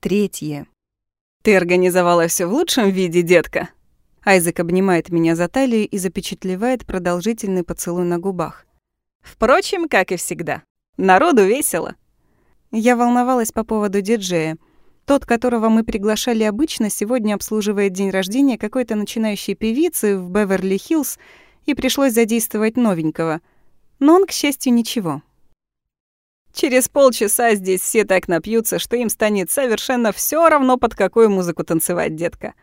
Третье. «Ты организовала все в лучшем виде, детка?» Айзек обнимает меня за талию и запечатлевает продолжительный поцелуй на губах. «Впрочем, как и всегда. Народу весело». Я волновалась по поводу диджея. Тот, которого мы приглашали обычно, сегодня обслуживает день рождения какой-то начинающей певицы в Беверли-Хиллз, и пришлось задействовать новенького. Но он, к счастью, ничего. Через полчаса здесь все так напьются, что им станет совершенно все равно, под какую музыку танцевать, детка.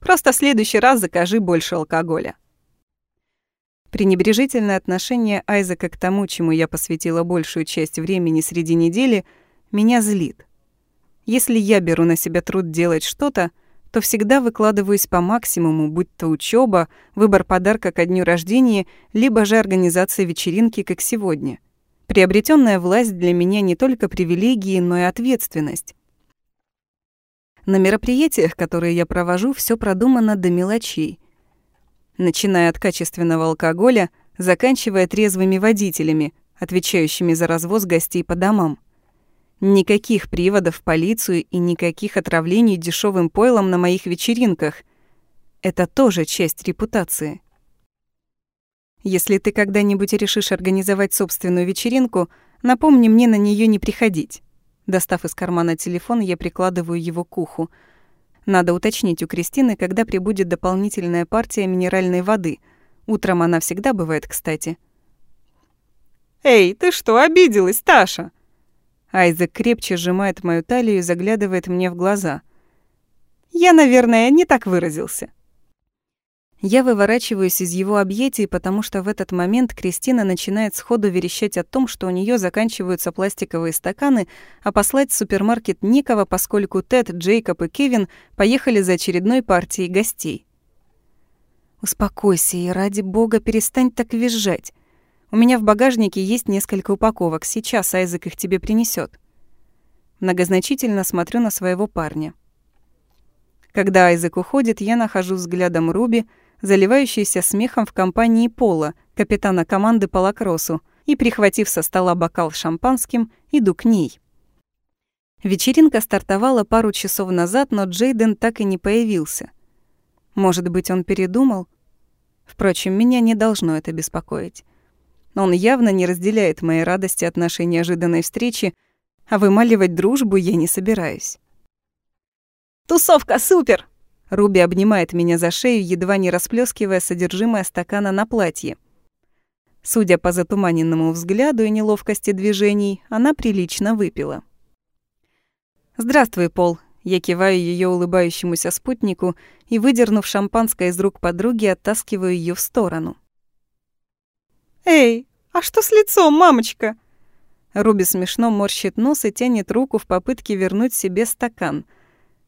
Просто в следующий раз закажи больше алкоголя. Пренебрежительное отношение Айзека к тому, чему я посвятила большую часть времени среди недели, меня злит. Если я беру на себя труд делать что-то, то всегда выкладываюсь по максимуму, будь то учеба, выбор подарка ко дню рождения, либо же организация вечеринки, как сегодня. Приобретенная власть для меня не только привилегии, но и ответственность. На мероприятиях, которые я провожу, все продумано до мелочей. Начиная от качественного алкоголя, заканчивая трезвыми водителями, отвечающими за развоз гостей по домам. Никаких приводов в полицию и никаких отравлений дешевым пойлом на моих вечеринках. Это тоже часть репутации. Если ты когда-нибудь решишь организовать собственную вечеринку, напомни мне на нее не приходить. Достав из кармана телефон, я прикладываю его к уху. Надо уточнить у Кристины, когда прибудет дополнительная партия минеральной воды. Утром она всегда бывает, кстати. «Эй, ты что, обиделась, Таша?» Айзек крепче сжимает мою талию и заглядывает мне в глаза. «Я, наверное, не так выразился». Я выворачиваюсь из его объятий, потому что в этот момент Кристина начинает сходу верещать о том, что у нее заканчиваются пластиковые стаканы, а послать в супермаркет некого, поскольку Тед, Джейкоб и Кевин поехали за очередной партией гостей. «Успокойся и ради бога перестань так визжать. У меня в багажнике есть несколько упаковок, сейчас Айзек их тебе принесет. Многозначительно смотрю на своего парня. Когда Айзек уходит, я нахожу взглядом Руби, заливающийся смехом в компании Пола, капитана команды по лакроссу, и, прихватив со стола бокал шампанским, иду к ней. Вечеринка стартовала пару часов назад, но Джейден так и не появился. Может быть, он передумал? Впрочем, меня не должно это беспокоить. Он явно не разделяет моей радости от нашей неожиданной встречи, а вымаливать дружбу я не собираюсь. «Тусовка супер!» Руби обнимает меня за шею, едва не расплескивая содержимое стакана на платье. Судя по затуманенному взгляду и неловкости движений, она прилично выпила. «Здравствуй, Пол», я киваю ее улыбающемуся спутнику и, выдернув шампанское из рук подруги, оттаскиваю ее в сторону. «Эй, а что с лицом, мамочка?» Руби смешно морщит нос и тянет руку в попытке вернуть себе стакан —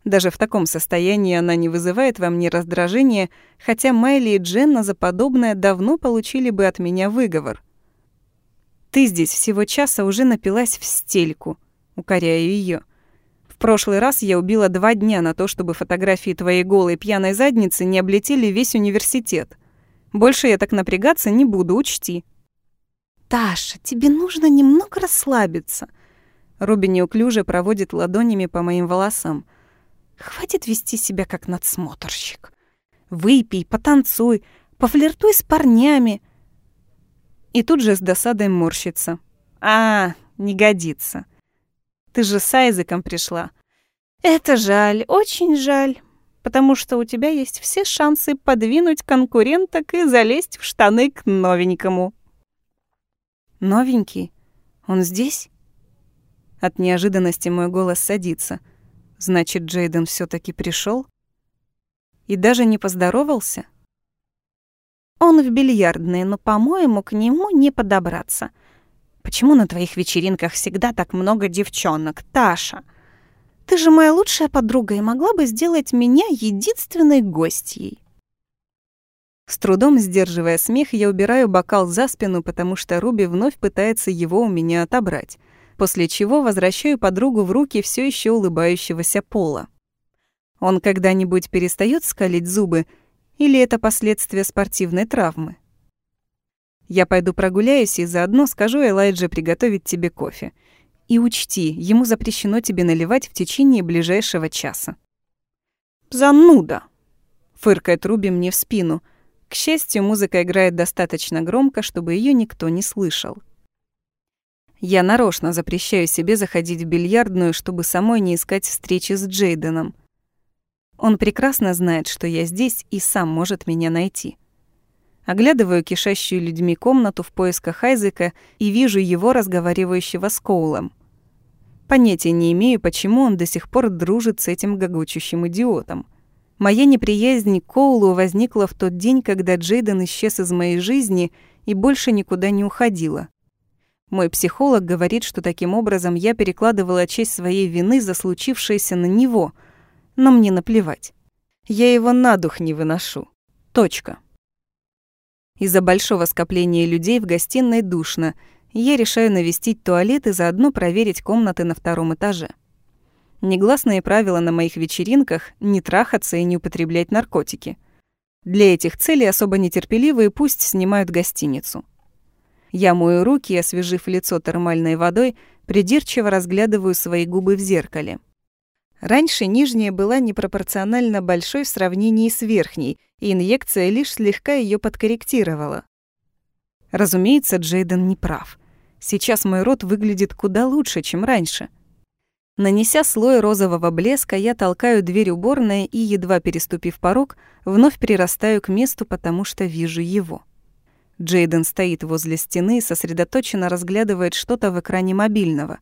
даже в таком состоянии она не вызывает во мне раздражения, хотя Майли и Дженна за подобное давно получили бы от меня выговор. «Ты здесь всего часа уже напилась в стельку», — укоряю ее. «В прошлый раз я убила два дня на то, чтобы фотографии твоей голой пьяной задницы не облетели весь университет. Больше я так напрягаться не буду, учти». «Таша, тебе нужно немного расслабиться». Руби неуклюже проводит ладонями по моим волосам — Хватит вести себя как надсмотрщик. Выпей, потанцуй, пофлиртуй с парнями. И тут же с досадой морщится. А, не годится. Ты же с Айзеком пришла. Это жаль, очень жаль, потому что у тебя есть все шансы подвинуть конкуренток и залезть в штаны к новенькому. Новенький? Он здесь? От неожиданности мой голос садится — Значит, Джейден все таки пришел И даже не поздоровался? Он в бильярдной, но, по-моему, к нему не подобраться. Почему на твоих вечеринках всегда так много девчонок, Таша? Ты же моя лучшая подруга и могла бы сделать меня единственной гостьей. С трудом сдерживая смех, я убираю бокал за спину, потому что Руби вновь пытается его у меня отобрать после чего возвращаю подругу в руки все еще улыбающегося Пола. Он когда-нибудь перестает скалить зубы, или это последствия спортивной травмы? Я пойду прогуляюсь и заодно скажу Элайдже приготовить тебе кофе. И учти, ему запрещено тебе наливать в течение ближайшего часа. «Зануда!» — фыркает Руби мне в спину. К счастью, музыка играет достаточно громко, чтобы ее никто не слышал. Я нарочно запрещаю себе заходить в бильярдную, чтобы самой не искать встречи с Джейденом. Он прекрасно знает, что я здесь и сам может меня найти. Оглядываю кишащую людьми комнату в поисках Айзека и вижу его разговаривающего с Коулом. Понятия не имею, почему он до сих пор дружит с этим гогочущим идиотом. Моя неприязнь к Коулу возникла в тот день, когда Джейден исчез из моей жизни и больше никуда не уходила. Мой психолог говорит, что таким образом я перекладывала часть своей вины за случившееся на него, но мне наплевать. Я его на дух не выношу. Точка. Из-за большого скопления людей в гостиной душно, я решаю навестить туалет и заодно проверить комнаты на втором этаже. Негласные правила на моих вечеринках — не трахаться и не употреблять наркотики. Для этих целей особо нетерпеливые пусть снимают гостиницу. Я мою руки освежив лицо термальной водой, придирчиво разглядываю свои губы в зеркале. Раньше нижняя была непропорционально большой в сравнении с верхней, и инъекция лишь слегка ее подкорректировала. Разумеется, Джейден не прав. Сейчас мой рот выглядит куда лучше, чем раньше. Нанеся слой розового блеска, я толкаю дверь уборной и, едва переступив порог, вновь прирастаю к месту, потому что вижу его. Джейден стоит возле стены и сосредоточенно разглядывает что-то в экране мобильного.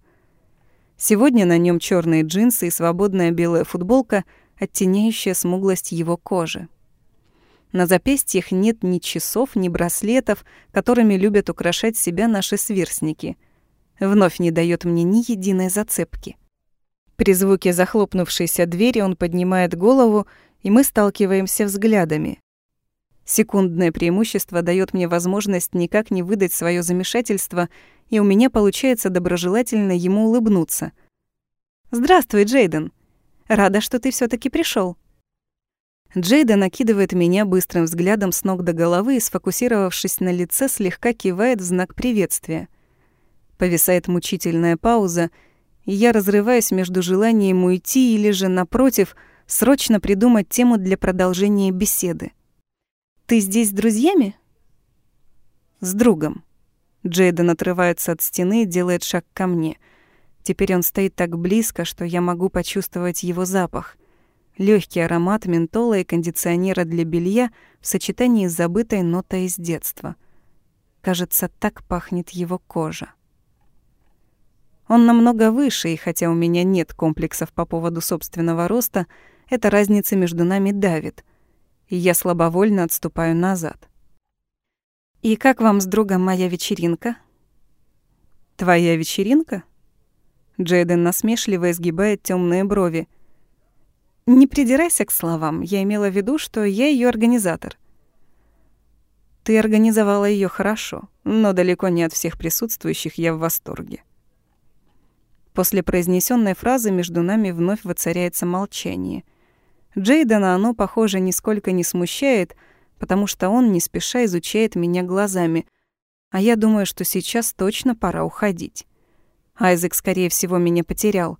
Сегодня на нем черные джинсы и свободная белая футболка, оттеняющая смуглость его кожи. На запястьях нет ни часов, ни браслетов, которыми любят украшать себя наши сверстники. Вновь не дает мне ни единой зацепки. При звуке захлопнувшейся двери он поднимает голову, и мы сталкиваемся взглядами. Секундное преимущество дает мне возможность никак не выдать свое замешательство, и у меня получается доброжелательно ему улыбнуться. «Здравствуй, Джейден. Рада, что ты все таки пришел. Джейден накидывает меня быстрым взглядом с ног до головы и, сфокусировавшись на лице, слегка кивает в знак приветствия. Повисает мучительная пауза, и я разрываюсь между желанием уйти или же, напротив, срочно придумать тему для продолжения беседы. «Ты здесь с друзьями?» «С другом». Джейден отрывается от стены и делает шаг ко мне. Теперь он стоит так близко, что я могу почувствовать его запах. Легкий аромат ментола и кондиционера для белья в сочетании с забытой нотой из детства. Кажется, так пахнет его кожа. Он намного выше, и хотя у меня нет комплексов по поводу собственного роста, эта разница между нами давит — и я слабовольно отступаю назад. «И как вам с другом моя вечеринка?» «Твоя вечеринка?» Джейден насмешливо изгибает темные брови. «Не придирайся к словам. Я имела в виду, что я ее организатор». «Ты организовала ее хорошо, но далеко не от всех присутствующих я в восторге». После произнесенной фразы между нами вновь воцаряется молчание — Джейдена оно, похоже, нисколько не смущает, потому что он не спеша изучает меня глазами, а я думаю, что сейчас точно пора уходить. Айзек, скорее всего, меня потерял.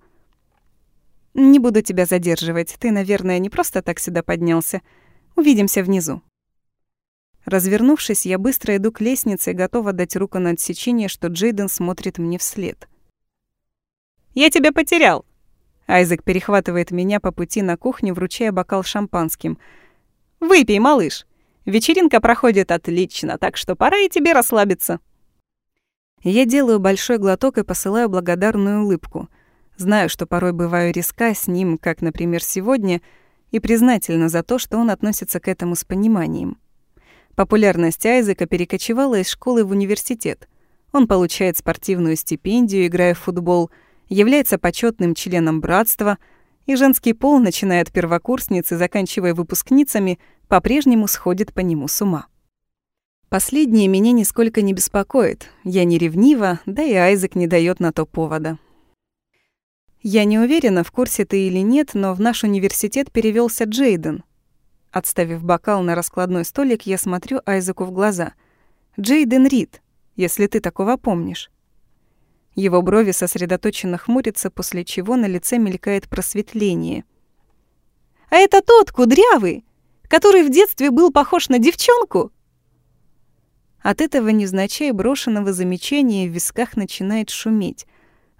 «Не буду тебя задерживать. Ты, наверное, не просто так сюда поднялся. Увидимся внизу». Развернувшись, я быстро иду к лестнице готова дать руку на отсечение, что Джейден смотрит мне вслед. «Я тебя потерял!» Айзек перехватывает меня по пути на кухню, вручая бокал шампанским. «Выпей, малыш. Вечеринка проходит отлично, так что пора и тебе расслабиться». Я делаю большой глоток и посылаю благодарную улыбку. Знаю, что порой бываю резка с ним, как, например, сегодня, и признательна за то, что он относится к этому с пониманием. Популярность Айзека перекочевала из школы в университет. Он получает спортивную стипендию, играя в футбол — является почетным членом братства, и женский пол, начиная от первокурсниц и заканчивая выпускницами, по-прежнему сходит по нему с ума. Последнее меня нисколько не беспокоит. Я не ревнива, да и Айзек не дает на то повода. Я не уверена, в курсе ты или нет, но в наш университет перевелся Джейден. Отставив бокал на раскладной столик, я смотрю Айзеку в глаза. Джейден Рид, если ты такого помнишь. Его брови сосредоточенно хмурятся, после чего на лице мелькает просветление. «А это тот, кудрявый, который в детстве был похож на девчонку?» От этого незначай брошенного замечания в висках начинает шуметь,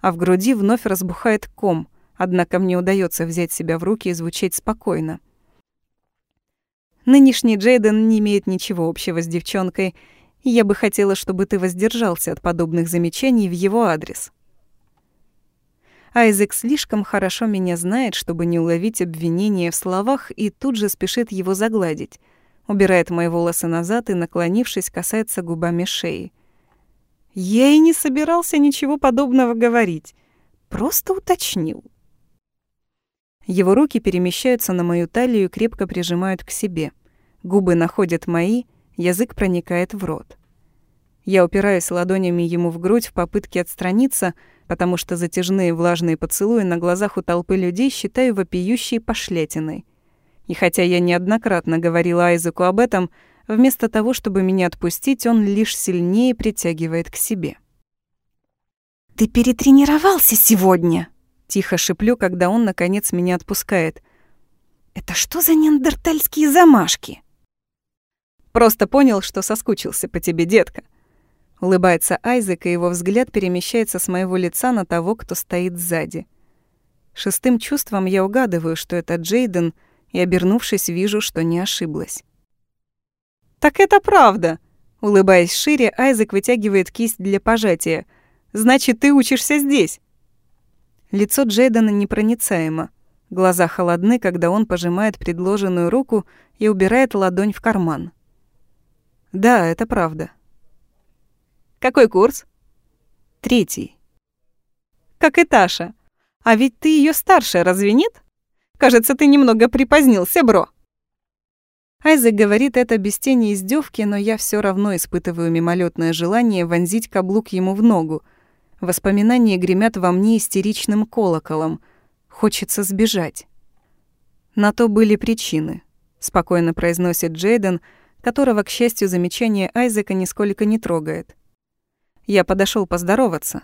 а в груди вновь разбухает ком, однако мне удается взять себя в руки и звучать спокойно. Нынешний Джейден не имеет ничего общего с девчонкой, я бы хотела, чтобы ты воздержался от подобных замечаний в его адрес. Айзек слишком хорошо меня знает, чтобы не уловить обвинения в словах, и тут же спешит его загладить. Убирает мои волосы назад и, наклонившись, касается губами шеи. Я и не собирался ничего подобного говорить. Просто уточнил. Его руки перемещаются на мою талию и крепко прижимают к себе. Губы находят мои, язык проникает в рот. Я упираюсь ладонями ему в грудь в попытке отстраниться, потому что затяжные влажные поцелуи на глазах у толпы людей считаю вопиющей пошлятиной. И хотя я неоднократно говорила Айзеку об этом, вместо того, чтобы меня отпустить, он лишь сильнее притягивает к себе. «Ты перетренировался сегодня?» Тихо шиплю, когда он, наконец, меня отпускает. «Это что за неандертальские замашки?» «Просто понял, что соскучился по тебе, детка». Улыбается Айзек, и его взгляд перемещается с моего лица на того, кто стоит сзади. Шестым чувством я угадываю, что это Джейден, и, обернувшись, вижу, что не ошиблась. «Так это правда!» Улыбаясь шире, Айзек вытягивает кисть для пожатия. «Значит, ты учишься здесь?» Лицо Джейдена непроницаемо. Глаза холодны, когда он пожимает предложенную руку и убирает ладонь в карман. Да, это правда. Какой курс? Третий. Как и Таша. А ведь ты ее старше, разве нет? Кажется, ты немного припозднился, бро. Айзек говорит это без тени издевки, но я все равно испытываю мимолетное желание вонзить каблук ему в ногу — Воспоминания гремят во мне истеричным колоколом. Хочется сбежать. На то были причины, спокойно произносит Джейден, которого, к счастью, замечание Айзека нисколько не трогает. Я подошел поздороваться.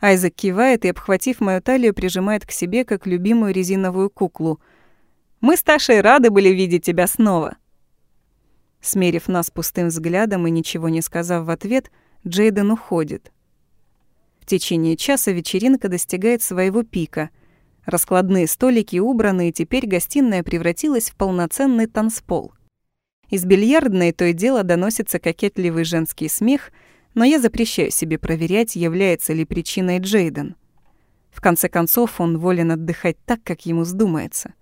Айзек кивает и, обхватив мою талию, прижимает к себе, как любимую резиновую куклу. «Мы с Ташей рады были видеть тебя снова». Смерив нас пустым взглядом и ничего не сказав в ответ, Джейден уходит. В течение часа вечеринка достигает своего пика. Раскладные столики убраны, и теперь гостиная превратилась в полноценный танцпол. Из бильярдной то и дело доносится кокетливый женский смех, но я запрещаю себе проверять, является ли причиной Джейден. В конце концов, он волен отдыхать так, как ему вздумается.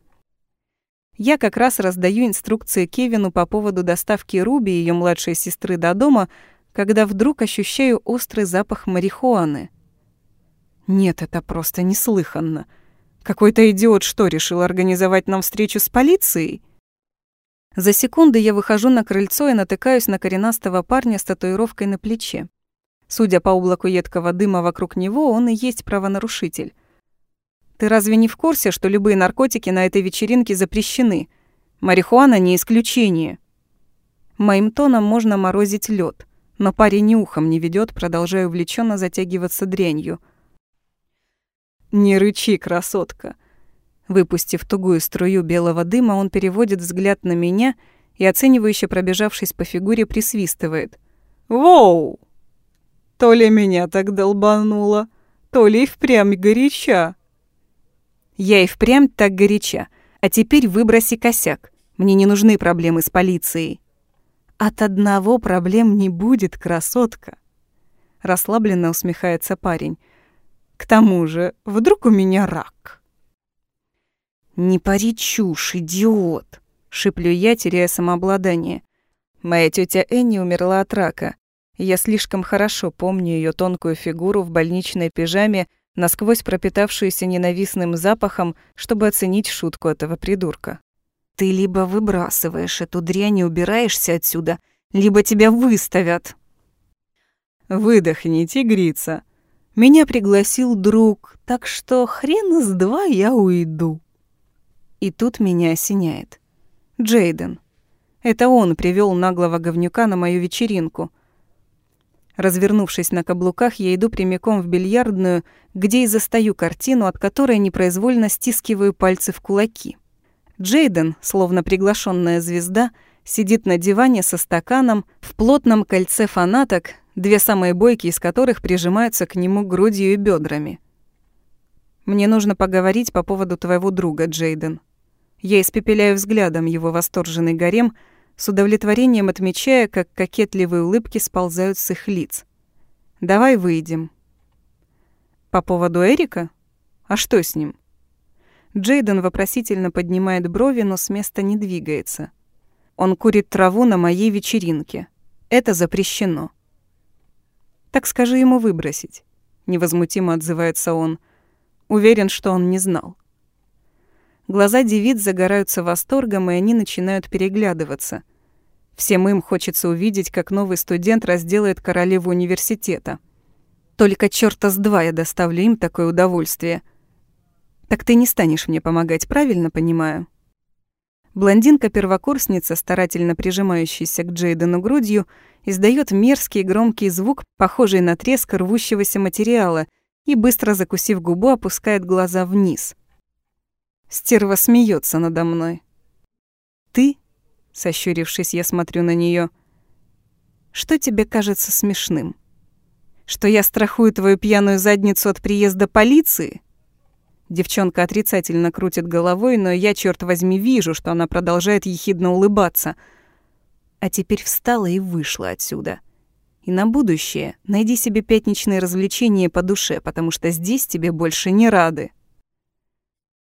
Я как раз раздаю инструкции Кевину по поводу доставки Руби и ее младшей сестры до дома, когда вдруг ощущаю острый запах марихуаны. Нет, это просто неслыханно. Какой-то идиот что, решил организовать нам встречу с полицией? За секунды я выхожу на крыльцо и натыкаюсь на коренастого парня с татуировкой на плече. Судя по облаку едкого дыма вокруг него, он и есть правонарушитель. Ты разве не в курсе, что любые наркотики на этой вечеринке запрещены? Марихуана не исключение. Моим тоном можно морозить лед, но парень ни ухом не ведет, продолжая увлеченно затягиваться дрянью — «Не рычи, красотка!» Выпустив тугую струю белого дыма, он переводит взгляд на меня и, оценивающе пробежавшись по фигуре, присвистывает. «Воу! То ли меня так долбануло, то ли и впрямь горяча». «Я и впрямь так горяча, а теперь выброси косяк. Мне не нужны проблемы с полицией». «От одного проблем не будет, красотка!» Расслабленно усмехается парень. К тому же, вдруг у меня рак. «Не пари чушь, идиот!» — шиплю я, теряя самообладание. Моя тетя Энни умерла от рака. Я слишком хорошо помню ее тонкую фигуру в больничной пижаме, насквозь пропитавшуюся ненавистным запахом, чтобы оценить шутку этого придурка. «Ты либо выбрасываешь эту дрянь и убираешься отсюда, либо тебя выставят». «Выдохни, тигрица», меня пригласил друг, так что хрен из два я уйду. И тут меня осеняет. Джейден. Это он привел наглого говнюка на мою вечеринку. Развернувшись на каблуках, я иду прямиком в бильярдную, где и застаю картину, от которой непроизвольно стискиваю пальцы в кулаки. Джейден, словно приглашенная звезда, сидит на диване со стаканом в плотном кольце фанаток, две самые бойкие из которых прижимаются к нему грудью и бедрами. «Мне нужно поговорить по поводу твоего друга, Джейден». Я испепеляю взглядом его восторженный гарем, с удовлетворением отмечая, как кокетливые улыбки сползают с их лиц. «Давай выйдем». «По поводу Эрика? А что с ним?» Джейден вопросительно поднимает брови, но с места не двигается. Он курит траву на моей вечеринке. Это запрещено. «Так скажи ему выбросить», — невозмутимо отзывается он. Уверен, что он не знал. Глаза девиц загораются восторгом, и они начинают переглядываться. Всем им хочется увидеть, как новый студент разделает королеву университета. Только чёрта с два я доставлю им такое удовольствие. Так ты не станешь мне помогать, правильно понимаю? Блондинка-первокурсница, старательно прижимающаяся к Джейдену грудью, издает мерзкий громкий звук, похожий на треск рвущегося материала, и, быстро закусив губу, опускает глаза вниз — Стерва смеется надо мной. «Ты?» — сощурившись, я смотрю на нее. «Что тебе кажется смешным? Что я страхую твою пьяную задницу от приезда полиции?» Девчонка отрицательно крутит головой, но я, черт возьми, вижу, что она продолжает ехидно улыбаться. А теперь встала и вышла отсюда. И на будущее найди себе пятничные развлечения по душе, потому что здесь тебе больше не рады.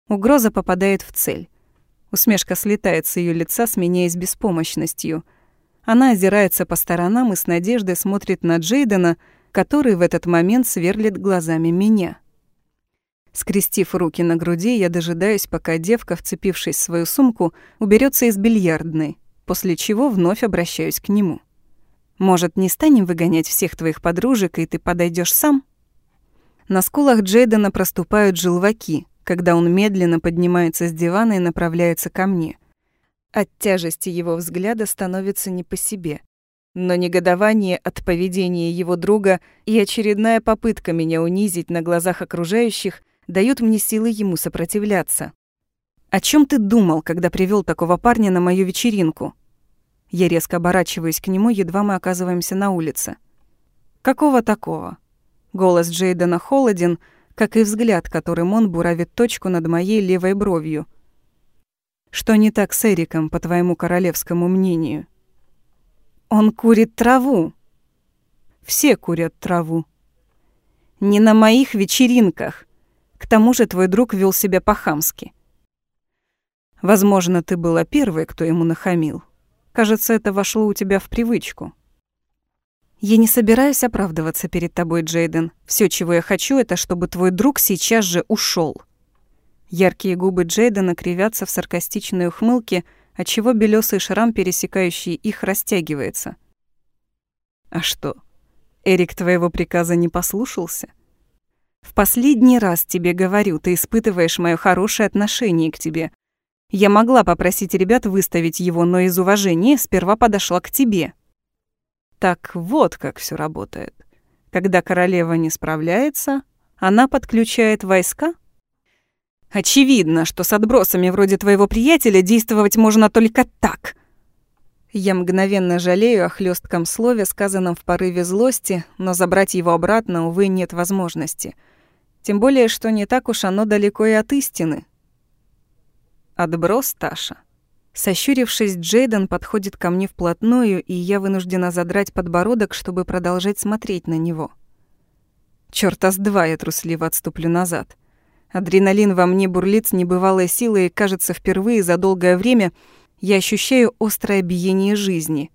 Угроза попадает в цель. Усмешка слетает с ее лица, сменяясь беспомощностью. Она озирается по сторонам и с надеждой смотрит на Джейдена, который в этот момент сверлит глазами меня. Скрестив руки на груди, я дожидаюсь, пока девка, вцепившись в свою сумку, уберется из бильярдной, после чего вновь обращаюсь к нему. «Может, не станем выгонять всех твоих подружек, и ты подойдешь сам?» На скулах Джейдена проступают желваки, когда он медленно поднимается с дивана и направляется ко мне. От тяжести его взгляда становится не по себе. Но негодование от поведения его друга и очередная попытка меня унизить на глазах окружающих дают мне силы ему сопротивляться. «О чем ты думал, когда привел такого парня на мою вечеринку?» Я резко оборачиваюсь к нему, едва мы оказываемся на улице. «Какого такого?» Голос Джейдена холоден, как и взгляд, которым он буравит точку над моей левой бровью. Что не так с Эриком, по твоему королевскому мнению? Он курит траву. Все курят траву. Не на моих вечеринках. К тому же твой друг вел себя по-хамски. Возможно, ты была первой, кто ему нахамил. Кажется, это вошло у тебя в привычку. Я не собираюсь оправдываться перед тобой, Джейден. Все, чего я хочу, это чтобы твой друг сейчас же ушел. Яркие губы Джейдена кривятся в саркастичной ухмылке, отчего белесый шрам, пересекающий их, растягивается. А что, Эрик твоего приказа не послушался? В последний раз тебе говорю, ты испытываешь мое хорошее отношение к тебе. Я могла попросить ребят выставить его, но из уважения сперва подошла к тебе. Так вот как все работает. Когда королева не справляется, она подключает войска? Очевидно, что с отбросами вроде твоего приятеля действовать можно только так. Я мгновенно жалею о хлестком слове, сказанном в порыве злости, но забрать его обратно, увы, нет возможности. Тем более, что не так уж оно далеко и от истины. Отброс, Таша. Сощурившись, Джейден подходит ко мне вплотную, и я вынуждена задрать подбородок, чтобы продолжать смотреть на него. Чёрта с два я трусливо отступлю назад. Адреналин во мне бурлит с небывалой силой, и, кажется, впервые за долгое время я ощущаю острое биение жизни.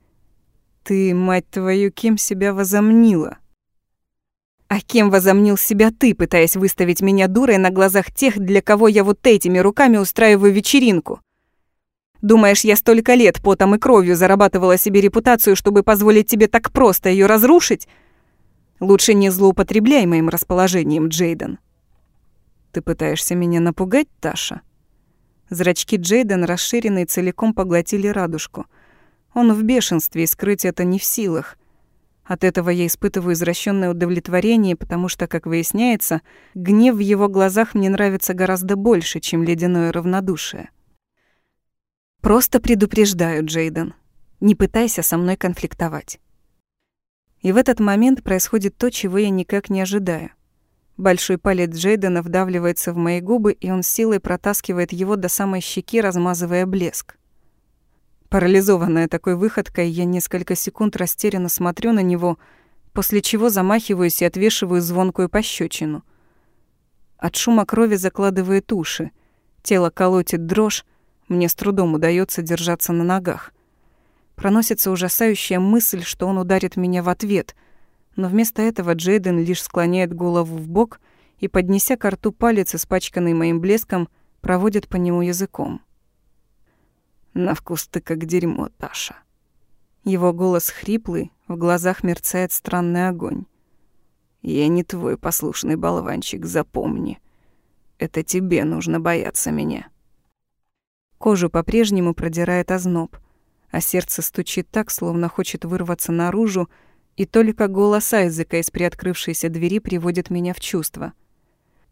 Ты, мать твою, кем себя возомнила? А кем возомнил себя ты, пытаясь выставить меня дурой на глазах тех, для кого я вот этими руками устраиваю вечеринку? Думаешь, я столько лет потом и кровью зарабатывала себе репутацию, чтобы позволить тебе так просто ее разрушить? Лучше не злоупотребляй моим расположением, Джейден. Ты пытаешься меня напугать, Таша? Зрачки Джейден, расширенные, целиком поглотили радужку. Он в бешенстве, и скрыть это не в силах. От этого я испытываю извращенное удовлетворение, потому что, как выясняется, гнев в его глазах мне нравится гораздо больше, чем ледяное равнодушие. Просто предупреждаю, Джейден. Не пытайся со мной конфликтовать. И в этот момент происходит то, чего я никак не ожидаю. Большой палец Джейдена вдавливается в мои губы, и он силой протаскивает его до самой щеки, размазывая блеск. Парализованная такой выходкой, я несколько секунд растерянно смотрю на него, после чего замахиваюсь и отвешиваю звонкую пощечину. От шума крови закладывает уши, тело колотит дрожь, мне с трудом удается держаться на ногах. Проносится ужасающая мысль, что он ударит меня в ответ, но вместо этого Джейден лишь склоняет голову в бок и, поднеся к рту палец, испачканный моим блеском, проводит по нему языком. На вкус ты как дерьмо, Таша. Его голос хриплый, в глазах мерцает странный огонь. Я не твой послушный болванчик, запомни. Это тебе нужно бояться меня. Кожу по-прежнему продирает озноб, а сердце стучит так, словно хочет вырваться наружу, и только голос Айзека из приоткрывшейся двери приводит меня в чувство.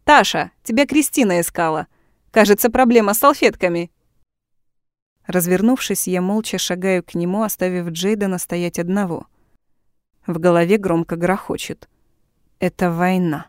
«Таша, тебя Кристина искала. Кажется, проблема с салфетками. Развернувшись, я молча шагаю к нему, оставив Джейдена стоять одного. В голове громко грохочет. Это война.